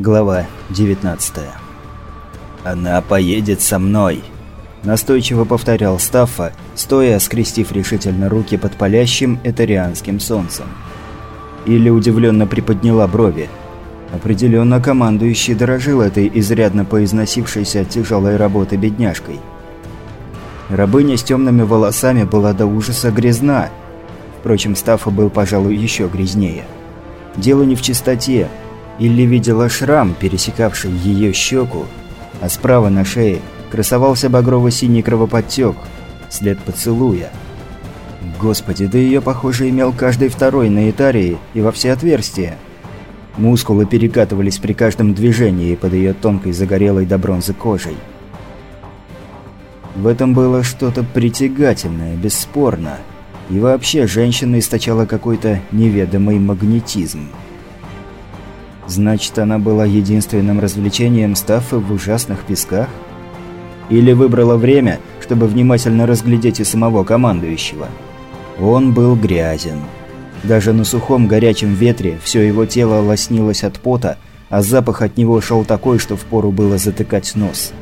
Глава 19 «Она поедет со мной!» Настойчиво повторял Стаффа, стоя, скрестив решительно руки под палящим этарианским солнцем. Или удивленно приподняла брови. Определенно командующий дорожил этой изрядно поизносившейся от тяжелой работы бедняжкой. Рабыня с темными волосами была до ужаса грязна. Впрочем, Стаффа был, пожалуй, еще грязнее. Дело не в чистоте, Илли видела шрам, пересекавший ее щеку, а справа на шее красовался багрово-синий кровоподтек, след поцелуя. Господи, да ее, похоже, имел каждый второй на Итарии и во все отверстия. Мускулы перекатывались при каждом движении под ее тонкой загорелой до бронзы кожей. В этом было что-то притягательное, бесспорно. И вообще, женщина источала какой-то неведомый магнетизм. Значит, она была единственным развлечением Стаффы в ужасных песках? Или выбрала время, чтобы внимательно разглядеть и самого командующего? Он был грязен. Даже на сухом горячем ветре все его тело лоснилось от пота, а запах от него шел такой, что впору было затыкать нос.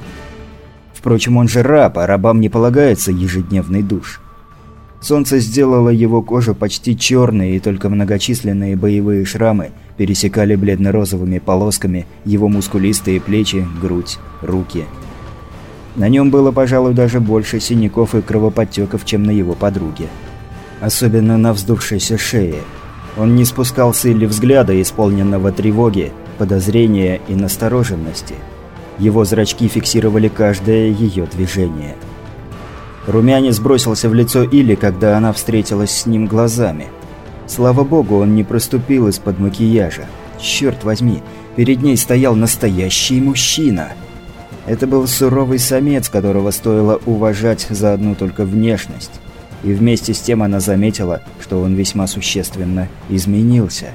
Впрочем, он же раб, а рабам не полагается ежедневный душ. Солнце сделало его кожу почти черной, и только многочисленные боевые шрамы пересекали бледно-розовыми полосками его мускулистые плечи, грудь, руки. На нем было, пожалуй, даже больше синяков и кровоподтеков, чем на его подруге. Особенно на вздувшейся шее. Он не спускал с Илли взгляда, исполненного тревоги, подозрения и настороженности. Его зрачки фиксировали каждое ее движение – Румянец бросился в лицо Или, когда она встретилась с ним глазами. Слава богу, он не проступил из-под макияжа. Черт возьми, перед ней стоял настоящий мужчина. Это был суровый самец, которого стоило уважать за одну только внешность. И вместе с тем она заметила, что он весьма существенно изменился.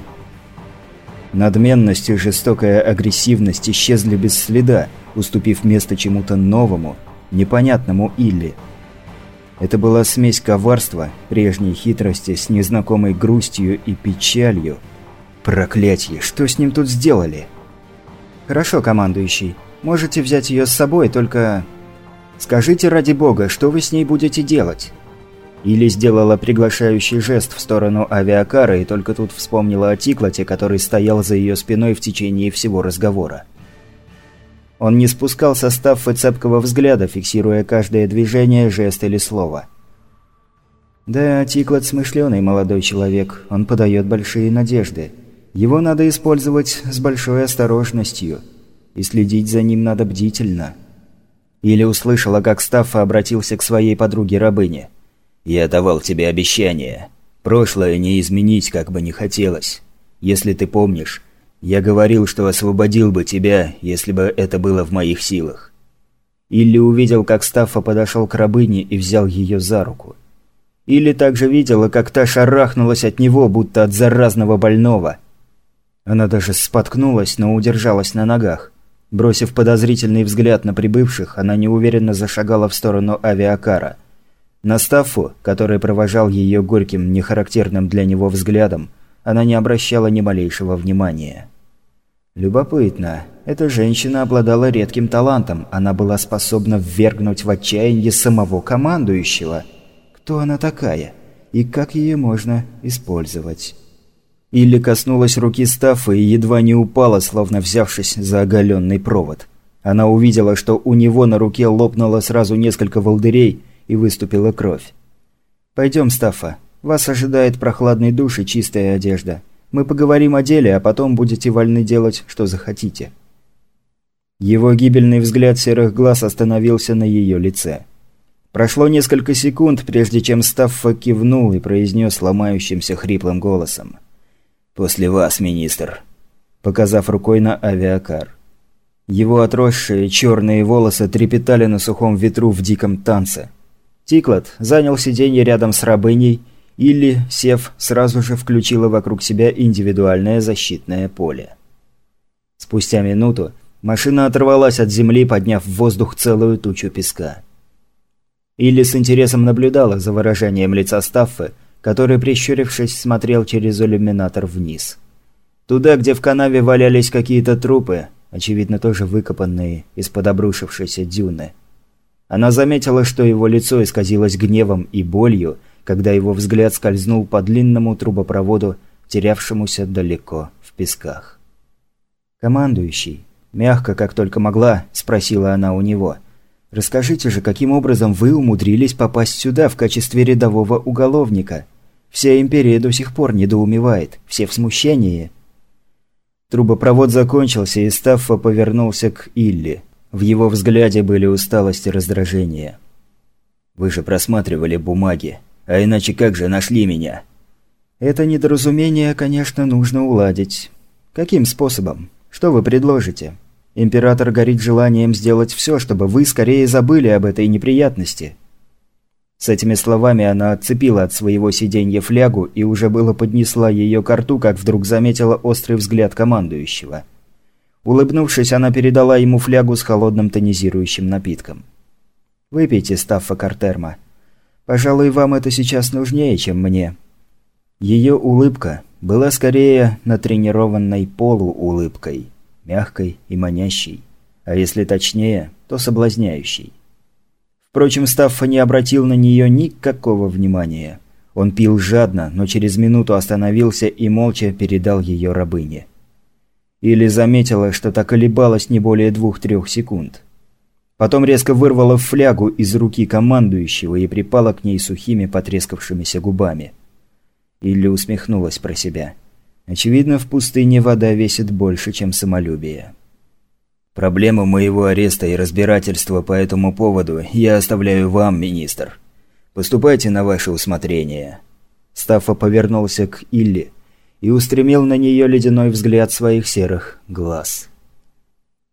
Надменность и жестокая агрессивность исчезли без следа, уступив место чему-то новому, непонятному Илли – это была смесь коварства, прежней хитрости с незнакомой грустью и печалью. Проклятье, что с ним тут сделали? Хорошо, командующий. Можете взять ее с собой, только... Скажите ради бога, что вы с ней будете делать? Или сделала приглашающий жест в сторону авиакара и только тут вспомнила о Тиклоте, который стоял за ее спиной в течение всего разговора. Он не спускал со Стаффы цепкого взгляда, фиксируя каждое движение, жест или слово. Да, Тиклот смышленый молодой человек, он подает большие надежды. Его надо использовать с большой осторожностью, и следить за ним надо бдительно. Или услышала, как Стаффа обратился к своей подруге-рабыне. «Я давал тебе обещание. Прошлое не изменить, как бы не хотелось. Если ты помнишь, я говорил, что освободил бы тебя, если бы это было в моих силах. Илли увидел, как Стаффа подошел к рабыне и взял ее за руку. Илли также видела, как та шарахнулась от него, будто от заразного больного. Она даже споткнулась, но удержалась на ногах. Бросив подозрительный взгляд на прибывших, она неуверенно зашагала в сторону авиакара. На Стаффу, который провожал ее горьким, нехарактерным для него взглядом, она не обращала ни малейшего внимания. Любопытно. Эта женщина обладала редким талантом. Она была способна ввергнуть в отчаяние самого командующего. Кто она такая? И как ее можно использовать? Или коснулась руки Стаффа и едва не упала, словно взявшись за оголенный провод. Она увидела, что у него на руке лопнуло сразу несколько волдырей и выступила кровь. «Пойдем, Стаффа. Вас ожидает прохладный душ и чистая одежда. Мы поговорим о деле, а потом будете вольны делать, что захотите». Его гибельный взгляд серых глаз остановился на ее лице. Прошло несколько секунд, прежде чем Стаффа кивнул и произнес ломающимся хриплым голосом. «После вас, министр», показав рукой на авиакар. Его отросшие черные волосы трепетали на сухом ветру в диком танце. Тиклот занял сиденье рядом с рабыней или, сев, сразу же включила вокруг себя индивидуальное защитное поле. Спустя минуту машина оторвалась от земли, подняв в воздух целую тучу песка. Илли с интересом наблюдала за выражением лица Стаффы, который, прищурившись, смотрел через иллюминатор вниз. Туда, где в канаве валялись какие-то трупы, очевидно тоже выкопанные из-под обрушившейся дюны. Она заметила, что его лицо исказилось гневом и болью, когда его взгляд скользнул по длинному трубопроводу, терявшемуся далеко в песках. «Командующий», мягко, как только могла, спросила она у него. «Расскажите же, каким образом вы умудрились попасть сюда в качестве рядового уголовника? Вся империя до сих пор недоумевает, все в смущении». Трубопровод закончился, и Стаффа повернулся к Илли. В его взгляде были усталость и раздражение. «Вы же просматривали бумаги. А иначе как же нашли меня?» «Это недоразумение, конечно, нужно уладить. Каким способом? Что вы предложите?» Император горит желанием сделать все, чтобы вы скорее забыли об этой неприятности. С этими словами она отцепила от своего сиденья флягу и уже было поднесла ее к рту, как вдруг заметила острый взгляд командующего. Улыбнувшись, она передала ему флягу с холодным тонизирующим напитком. «Выпейте, Стаффа Картерма. Пожалуй, вам это сейчас нужнее, чем мне». Ее улыбка была скорее натренированной полуулыбкой мягкой и манящей, а если точнее, то соблазняющей. Впрочем, Стаффа не обратил на нее никакого внимания. Он пил жадно, но через минуту остановился и молча передал ее рабыне. Или заметила, что так колебалась не более двух-трех секунд. Потом резко вырвала флягу из руки командующего и припала к ней сухими потрескавшимися губами. Или усмехнулась про себя. Очевидно, в пустыне вода весит больше, чем самолюбие. Проблему моего ареста и разбирательства по этому поводу я оставляю вам, министр. Поступайте на ваше усмотрение. Стаффа повернулся к Илли и устремил на нее ледяной взгляд своих серых глаз.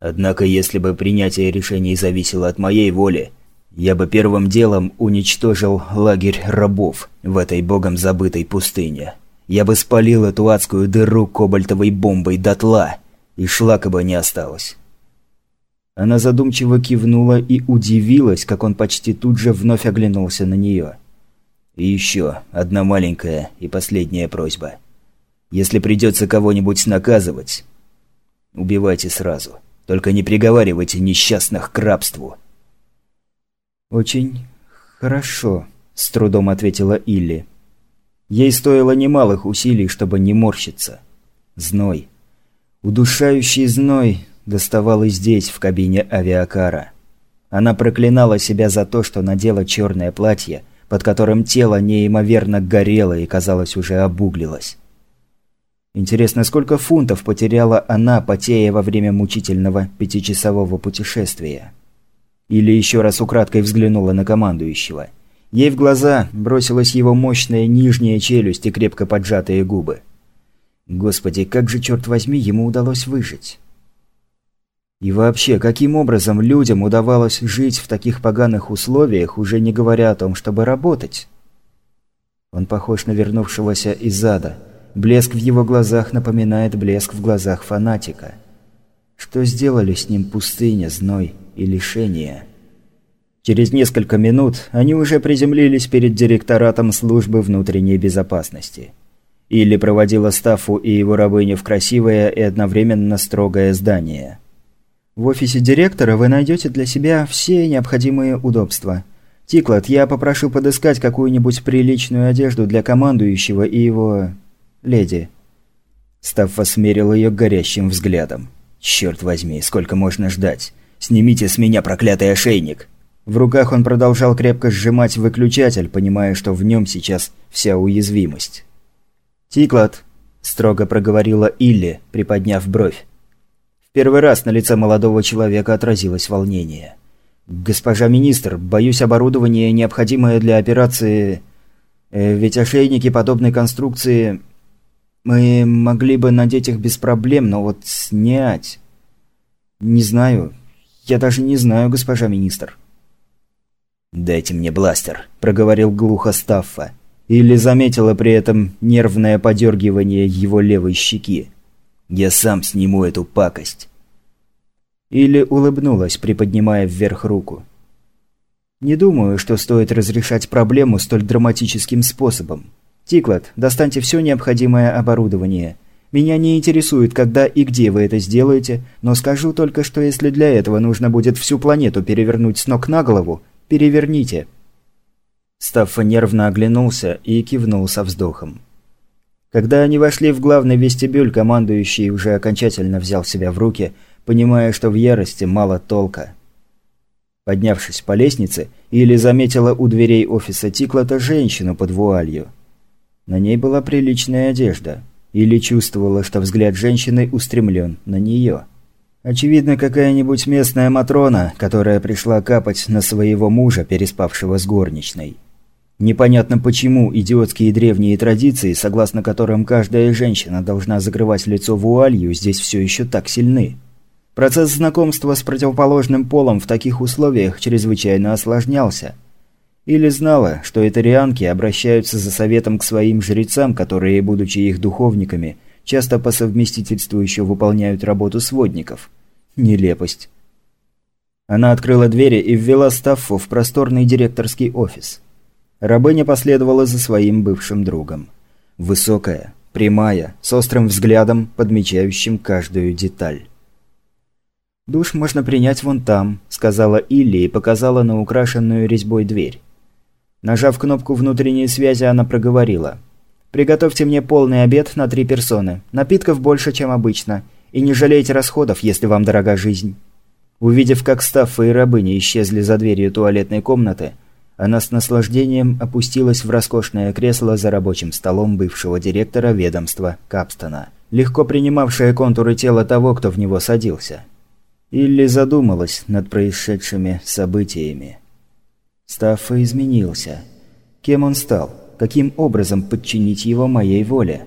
Однако, если бы принятие решений зависело от моей воли, я бы первым делом уничтожил лагерь рабов в этой богом забытой пустыне. Я бы спалил эту адскую дыру кобальтовой бомбой дотла, и шлака бы не осталось. Она задумчиво кивнула и удивилась, как он почти тут же вновь оглянулся на нее. И еще одна маленькая и последняя просьба. Если придется кого-нибудь наказывать, убивайте сразу. Только не приговаривайте несчастных к рабству. «Очень хорошо», – с трудом ответила Илли. Ей стоило немалых усилий, чтобы не морщиться. Зной. Удушающий зной доставал и здесь, в кабине авиакара. Она проклинала себя за то, что надела черное платье, под которым тело неимоверно горело и, казалось, уже обуглилось. Интересно, сколько фунтов потеряла она, потея во время мучительного пятичасового путешествия? Или еще раз украдкой взглянула на командующего – Ей в глаза бросилась его мощная нижняя челюсть и крепко поджатые губы. Господи, как же, черт возьми, ему удалось выжить? И вообще, каким образом людям удавалось жить в таких поганых условиях, уже не говоря о том, чтобы работать? Он похож на вернувшегося из ада. Блеск в его глазах напоминает блеск в глазах фанатика. Что сделали с ним пустыня, зной и лишение? Через несколько минут они уже приземлились перед директоратом службы внутренней безопасности. Или проводила Стаффу и его рабыню в красивое и одновременно строгое здание. В офисе директора вы найдете для себя все необходимые удобства. Тиклот, я попрошу подыскать какую-нибудь приличную одежду для командующего и его... леди. Стаффа смерил ее горящим взглядом. «Черт возьми, сколько можно ждать? Снимите с меня проклятый ошейник!» В руках он продолжал крепко сжимать выключатель, понимая, что в нем сейчас вся уязвимость. «Тиклад», – строго проговорила Илли, приподняв бровь. В первый раз на лице молодого человека отразилось волнение. «Госпожа министр, боюсь, оборудование, необходимое для операции... Э, ведь ошейники подобной конструкции... Мы могли бы надеть их без проблем, но вот снять... Не знаю. Я даже не знаю, госпожа министр». «Дайте мне бластер», – проговорил глухо Стаффа. Или заметила при этом нервное подергивание его левой щеки. «Я сам сниму эту пакость». Или улыбнулась, приподнимая вверх руку. «Не думаю, что стоит разрешать проблему столь драматическим способом. Тиклад, достаньте все необходимое оборудование. Меня не интересует, когда и где вы это сделаете, но скажу только, что если для этого нужно будет всю планету перевернуть с ног на голову, переверните». Стаффа нервно оглянулся и кивнул со вздохом. Когда они вошли в главный вестибюль, командующий уже окончательно взял себя в руки, понимая, что в ярости мало толка. Поднявшись по лестнице, Или заметила у дверей офиса Тиклота женщину под вуалью. На ней была приличная одежда. Или чувствовала, что взгляд женщины устремлен на нее. Очевидно, какая-нибудь местная Матрона, которая пришла капать на своего мужа, переспавшего с горничной. Непонятно почему идиотские древние традиции, согласно которым каждая женщина должна закрывать лицо вуалью, здесь все еще так сильны. Процесс знакомства с противоположным полом в таких условиях чрезвычайно осложнялся – или знала, что этарианки обращаются за советом к своим жрецам, которые, будучи их духовниками, часто по совместительству еще выполняют работу сводников. Нелепость. Она открыла двери и ввела Стаффу в просторный директорский офис. Рабыня последовала за своим бывшим другом. Высокая, прямая, с острым взглядом, подмечающим каждую деталь. «Душ можно принять вон там», – сказала Илли и показала на украшенную резьбой дверь. Нажав кнопку внутренней связи, она проговорила. «Приготовьте мне полный обед на три персоны. Напитков больше, чем обычно. И не жалейте расходов, если вам дорога жизнь». Увидев, как Стаффа и рабыни исчезли за дверью туалетной комнаты, она с наслаждением опустилась в роскошное кресло за рабочим столом бывшего директора ведомства Капстона, легко принимавшее контуры тела того, кто в него садился. Или задумалась над происшедшими событиями. Стаффа изменился. Кем он стал? Каким образом подчинить его моей воле?